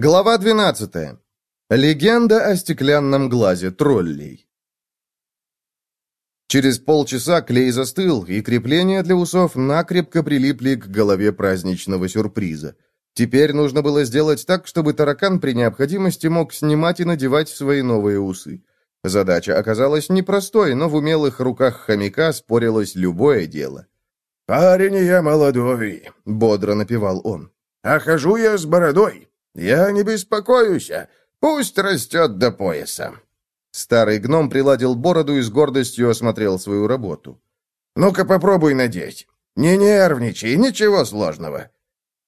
Глава 12. Легенда о стеклянном глазе троллей. Через полчаса клей застыл, и крепления для усов накрепко прилипли к голове праздничного сюрприза. Теперь нужно было сделать так, чтобы таракан при необходимости мог снимать и надевать свои новые усы. Задача оказалась непростой, но в умелых руках хомяка спорилось любое дело. «Парень я молодой», — бодро напевал он. «А хожу я с бородой. Я не беспокоюсь, пусть растет до пояса». Старый гном приладил бороду и с гордостью осмотрел свою работу. «Ну-ка попробуй надеть. Не нервничай, ничего сложного».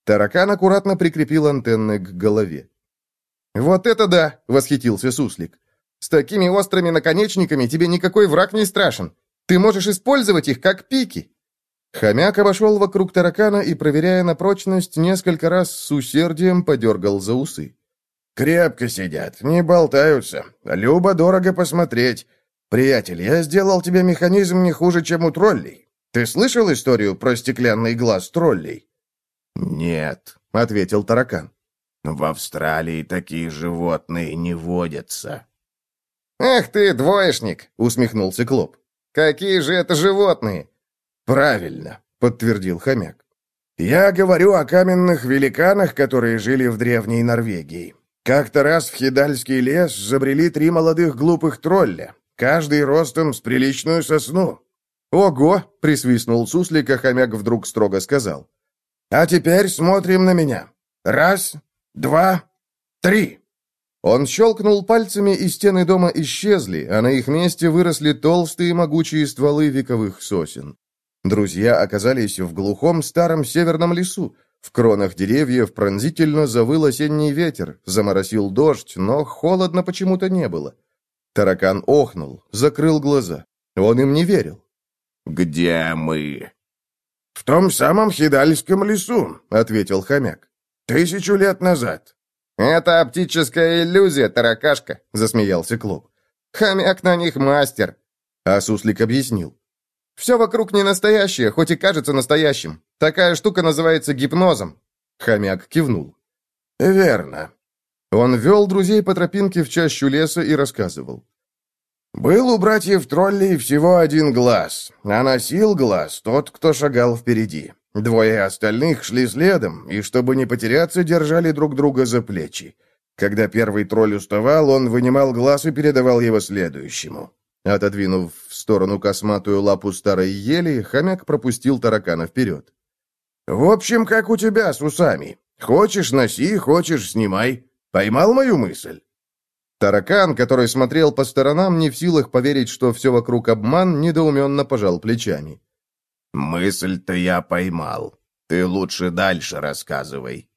Таракан аккуратно прикрепил антенны к голове. «Вот это да!» — восхитился Суслик. «С такими острыми наконечниками тебе никакой враг не страшен. Ты можешь использовать их как пики». Хомяк обошел вокруг таракана и, проверяя на прочность, несколько раз с усердием подергал за усы. «Крепко сидят, не болтаются. Любо дорого посмотреть. Приятель, я сделал тебе механизм не хуже, чем у троллей. Ты слышал историю про стеклянный глаз троллей?» «Нет», — ответил таракан. «В Австралии такие животные не водятся». «Эх ты, двоечник!» — усмехнулся Клоп. «Какие же это животные? «Правильно», — подтвердил хомяк. «Я говорю о каменных великанах, которые жили в древней Норвегии. Как-то раз в Хидальский лес забрели три молодых глупых тролля, каждый ростом с приличную сосну». «Ого!» — присвистнул суслик, а хомяк вдруг строго сказал. «А теперь смотрим на меня. Раз, два, три». Он щелкнул пальцами, и стены дома исчезли, а на их месте выросли толстые могучие стволы вековых сосен. Друзья оказались в глухом старом северном лесу. В кронах деревьев пронзительно завыл осенний ветер, заморосил дождь, но холодно почему-то не было. Таракан охнул, закрыл глаза. Он им не верил. «Где мы?» «В том самом Хидальском лесу», — ответил хомяк. «Тысячу лет назад». «Это оптическая иллюзия, таракашка», — засмеялся Клоп. «Хомяк на них мастер». А Суслик объяснил. Все вокруг не настоящее, хоть и кажется настоящим. Такая штука называется гипнозом». Хомяк кивнул. «Верно». Он вел друзей по тропинке в чащу леса и рассказывал. «Был у братьев троллей всего один глаз, а носил глаз тот, кто шагал впереди. Двое остальных шли следом, и, чтобы не потеряться, держали друг друга за плечи. Когда первый тролль уставал, он вынимал глаз и передавал его следующему. Отодвинув в сторону косматую лапу старой ели, хомяк пропустил таракана вперед. «В общем, как у тебя с усами. Хочешь — носи, хочешь — снимай. Поймал мою мысль?» Таракан, который смотрел по сторонам, не в силах поверить, что все вокруг обман, недоуменно пожал плечами. «Мысль-то я поймал. Ты лучше дальше рассказывай».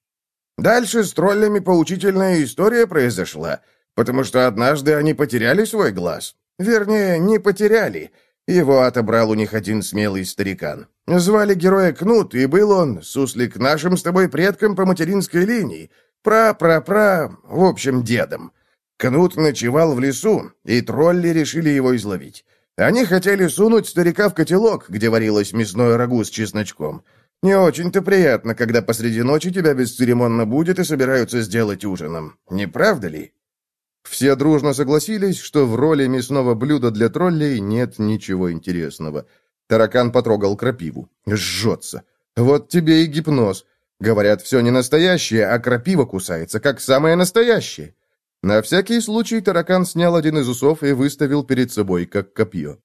«Дальше с троллями поучительная история произошла, потому что однажды они потеряли свой глаз. Вернее, не потеряли. Его отобрал у них один смелый старикан. Звали героя Кнут, и был он, суслик, нашим с тобой предком по материнской линии. Пра-пра-пра, в общем, дедом. Кнут ночевал в лесу, и тролли решили его изловить. Они хотели сунуть старика в котелок, где варилось мясное рагу с чесночком. Не очень-то приятно, когда посреди ночи тебя бесцеремонно будет и собираются сделать ужином. Не правда ли? Все дружно согласились, что в роли мясного блюда для троллей нет ничего интересного. Таракан потрогал крапиву. Жжется. Вот тебе и гипноз. Говорят, все не настоящее, а крапива кусается, как самое настоящее. На всякий случай таракан снял один из усов и выставил перед собой, как копье.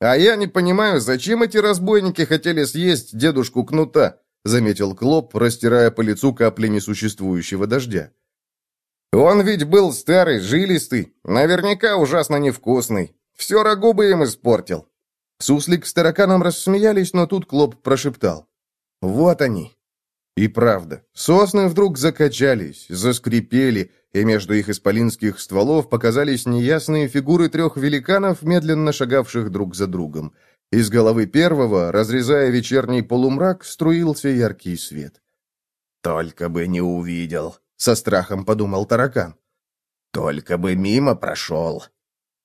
«А я не понимаю, зачем эти разбойники хотели съесть дедушку Кнута?» заметил Клоп, растирая по лицу капли несуществующего дождя. Он ведь был старый, жилистый, наверняка ужасно невкусный. Все рагу бы им испортил. Суслик с тараканом рассмеялись, но тут Клоп прошептал. «Вот они!» И правда, сосны вдруг закачались, заскрипели, и между их исполинских стволов показались неясные фигуры трех великанов, медленно шагавших друг за другом. Из головы первого, разрезая вечерний полумрак, струился яркий свет. «Только бы не увидел», со страхом подумал таракан. Только бы мимо прошел.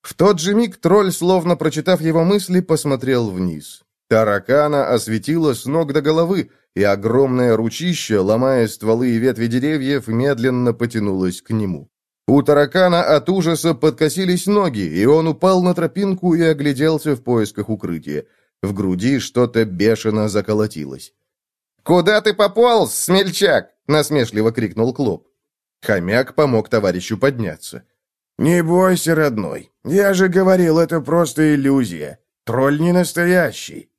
В тот же миг тролль, словно прочитав его мысли, посмотрел вниз. Таракана осветило с ног до головы, и огромное ручище, ломая стволы и ветви деревьев, медленно потянулось к нему. У таракана от ужаса подкосились ноги, и он упал на тропинку и огляделся в поисках укрытия. В груди что-то бешено заколотилось. «Куда ты пополз, смельчак?» — насмешливо крикнул Клоп. Хомяк помог товарищу подняться. «Не бойся, родной. Я же говорил, это просто иллюзия. Тролль не настоящий».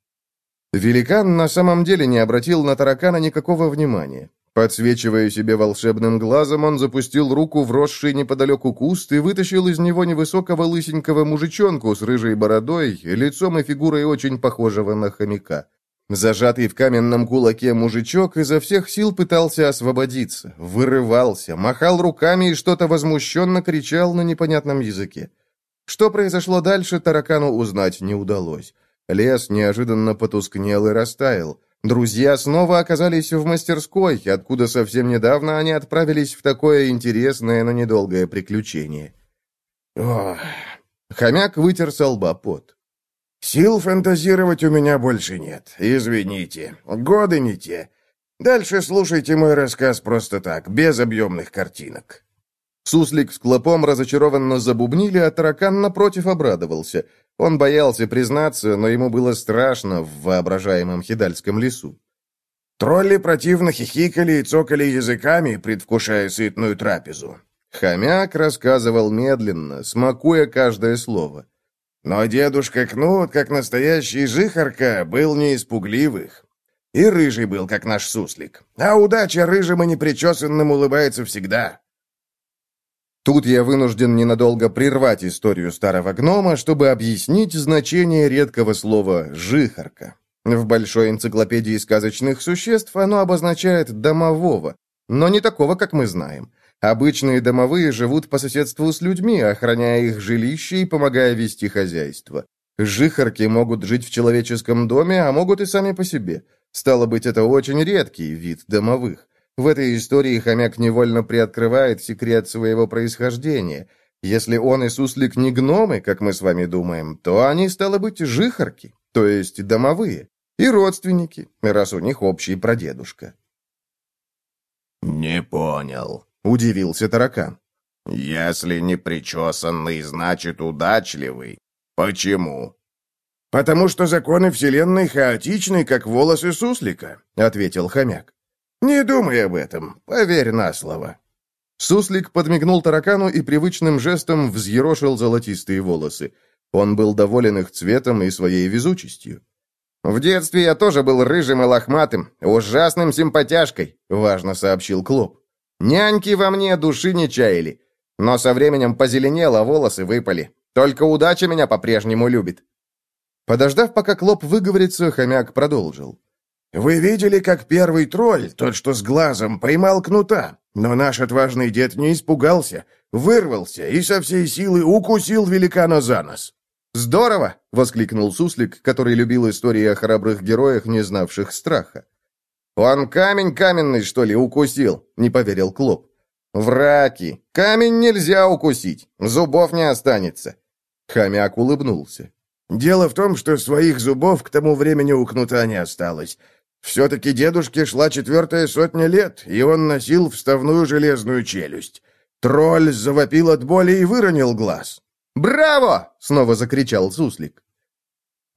Великан на самом деле не обратил на таракана никакого внимания. Подсвечивая себе волшебным глазом, он запустил руку в росший неподалеку куст и вытащил из него невысокого лысенького мужичонку с рыжей бородой, лицом и фигурой очень похожего на хомяка. Зажатый в каменном кулаке мужичок изо всех сил пытался освободиться, вырывался, махал руками и что-то возмущенно кричал на непонятном языке. Что произошло дальше, таракану узнать не удалось. Лес неожиданно потускнел и растаял. Друзья снова оказались в мастерской, откуда совсем недавно они отправились в такое интересное, но недолгое приключение. Ох, Хомяк вытер со лба пот. Сил фантазировать у меня больше нет. Извините, годы не те. Дальше слушайте мой рассказ просто так, без объемных картинок. Суслик с клопом разочарованно забубнили, а таракан напротив обрадовался. Он боялся признаться, но ему было страшно в воображаемом хидальском лесу. Тролли противно хихикали и цокали языками, предвкушая сытную трапезу. Хомяк рассказывал медленно, смакуя каждое слово. Но дедушка Кнут, как настоящий жихарка, был не из пугливых. И рыжий был, как наш суслик. А удача рыжим и непричесанным улыбается всегда. Тут я вынужден ненадолго прервать историю старого гнома, чтобы объяснить значение редкого слова «жихарка». В большой энциклопедии сказочных существ оно обозначает «домового», но не такого, как мы знаем. Обычные домовые живут по соседству с людьми, охраняя их жилище и помогая вести хозяйство. Жихарки могут жить в человеческом доме, а могут и сами по себе. Стало быть, это очень редкий вид домовых. В этой истории хомяк невольно приоткрывает секрет своего происхождения. Если он и суслик не гномы, как мы с вами думаем, то они, стало быть, жихарки, то есть домовые, и родственники, раз у них общий прадедушка. «Не понял», — удивился таракан. «Если не причесанный, значит удачливый. Почему?» «Потому что законы Вселенной хаотичны, как волосы суслика», — ответил хомяк. «Не думай об этом, поверь на слово». Суслик подмигнул таракану и привычным жестом взъерошил золотистые волосы. Он был доволен их цветом и своей везучестью. «В детстве я тоже был рыжим и лохматым, ужасным симпатяшкой», — важно сообщил Клоп. «Няньки во мне души не чаяли, но со временем позеленело, волосы выпали. Только удача меня по-прежнему любит». Подождав, пока Клоп выговорится, хомяк продолжил. Вы видели, как первый тролль, тот, что с глазом, поймал кнута, но наш отважный дед не испугался, вырвался и со всей силы укусил великана за нос. «Здорово!» — воскликнул Суслик, который любил истории о храбрых героях, не знавших страха. «Он камень каменный, что ли, укусил?» — не поверил Клоп. «Враки! Камень нельзя укусить, зубов не останется!» Хомяк улыбнулся. «Дело в том, что своих зубов к тому времени у кнута не осталось. Все-таки дедушке шла четвертая сотня лет, и он носил вставную железную челюсть. Тролль завопил от боли и выронил глаз. «Браво!» — снова закричал Суслик.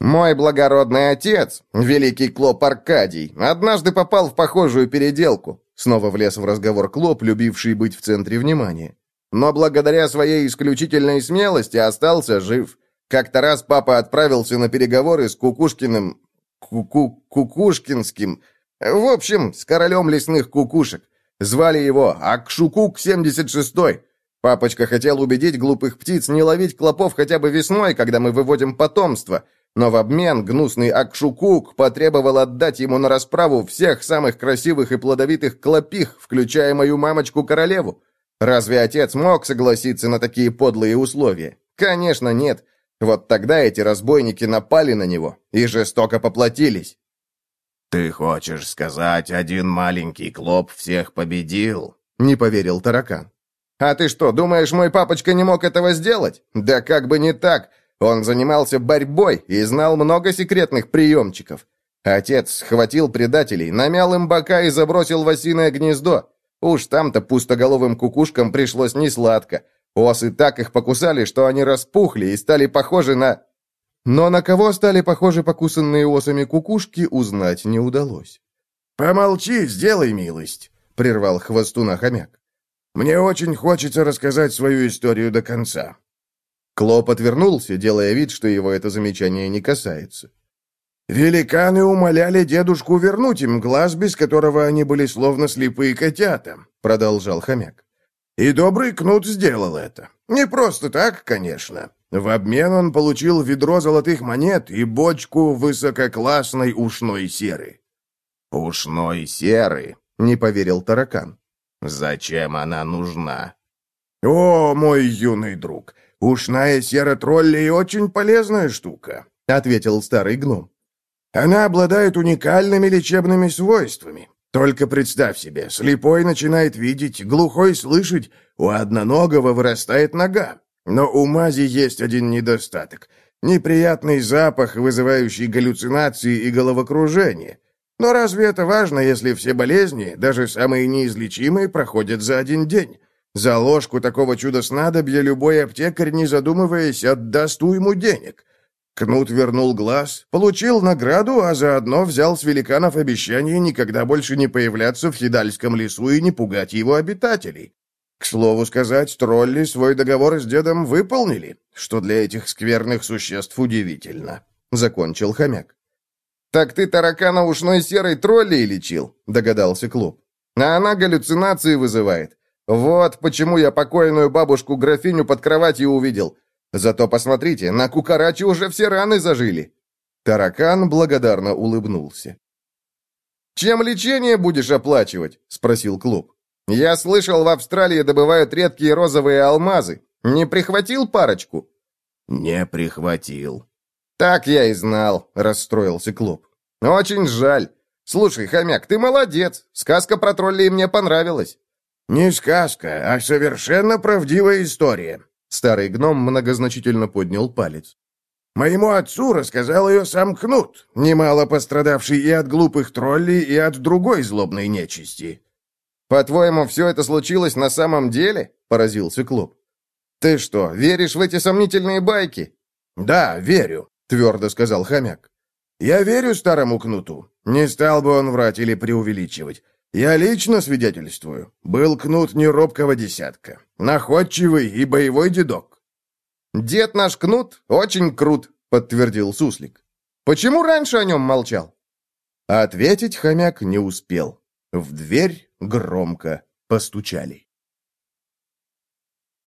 «Мой благородный отец, великий Клоп Аркадий, однажды попал в похожую переделку», снова влез в разговор Клоп, любивший быть в центре внимания. «Но благодаря своей исключительной смелости остался жив. Как-то раз папа отправился на переговоры с Кукушкиным, Куку Кукушкинским. В общем, с королем лесных кукушек. Звали его Акшукук-76. Папочка хотел убедить глупых птиц не ловить клопов хотя бы весной, когда мы выводим потомство. Но в обмен гнусный Акшукук потребовал отдать ему на расправу всех самых красивых и плодовитых клопих, включая мою мамочку-королеву. Разве отец мог согласиться на такие подлые условия? Конечно, нет. Вот тогда эти разбойники напали на него и жестоко поплатились. «Ты хочешь сказать, один маленький клоп всех победил?» — не поверил таракан. «А ты что, думаешь, мой папочка не мог этого сделать? Да как бы не так. Он занимался борьбой и знал много секретных приемчиков. Отец схватил предателей, намял им бока и забросил в осиное гнездо. Уж там-то пустоголовым кукушкам пришлось несладко. Осы так их покусали, что они распухли и стали похожи на... Но на кого стали похожи покусанные осами кукушки, узнать не удалось. «Помолчи, сделай милость», — прервал хвостуна хомяк. «Мне очень хочется рассказать свою историю до конца». Клоп отвернулся, делая вид, что его это замечание не касается. «Великаны умоляли дедушку вернуть им глаз, без которого они были словно слепые котята», — продолжал хомяк. «И добрый Кнут сделал это. Не просто так, конечно. В обмен он получил ведро золотых монет и бочку высококлассной ушной серы». «Ушной серы?» — не поверил таракан. «Зачем она нужна?» «О, мой юный друг, ушная сера троллей очень полезная штука», — ответил старый гном. Она обладает уникальными лечебными свойствами. Только представь себе, слепой начинает видеть, глухой слышать, у одноногого вырастает нога. Но у мази есть один недостаток. Неприятный запах, вызывающий галлюцинации и головокружение. Но разве это важно, если все болезни, даже самые неизлечимые, проходят за один день? За ложку такого чуда-снадобья любой аптекарь, не задумываясь, отдаст уйму денег. Кнут вернул глаз, получил награду, а заодно взял с великанов обещание никогда больше не появляться в Хидальском лесу и не пугать его обитателей. К слову сказать, тролли свой договор с дедом выполнили, что для этих скверных существ удивительно. Закончил хомяк. «Так ты таракана ушной серой троллей лечил?» — догадался Клуб. «А она галлюцинации вызывает. Вот почему я покойную бабушку-графиню под кроватью увидел. Зато посмотрите, на кукараче уже все раны зажили». Таракан благодарно улыбнулся. «Чем лечение будешь оплачивать?» — спросил клуб. «Я слышал, в Австралии добывают редкие розовые алмазы. Не прихватил парочку?» «Не прихватил». «Так я и знал», — расстроился клуб. «Очень жаль. Слушай, хомяк, ты молодец. Сказка про троллей мне понравилась». «Не сказка, а совершенно правдивая история. Старый гном многозначительно поднял палец. «Моему отцу рассказал ее сам Кнут, немало пострадавший и от глупых троллей, и от другой злобной нечисти». «По-твоему, все это случилось на самом деле?» — поразился Клоп. «Ты что, веришь в эти сомнительные байки?» «Да, верю», — твердо сказал хомяк. «Я верю старому Кнуту. Не стал бы он врать или преувеличивать. Я лично свидетельствую. Был Кнут неробкого десятка. Находчивый и боевой дедок. «Дед наш Кнут очень крут», — подтвердил Суслик. «Почему раньше о нем молчал?» Ответить хомяк не успел. В дверь громко постучали.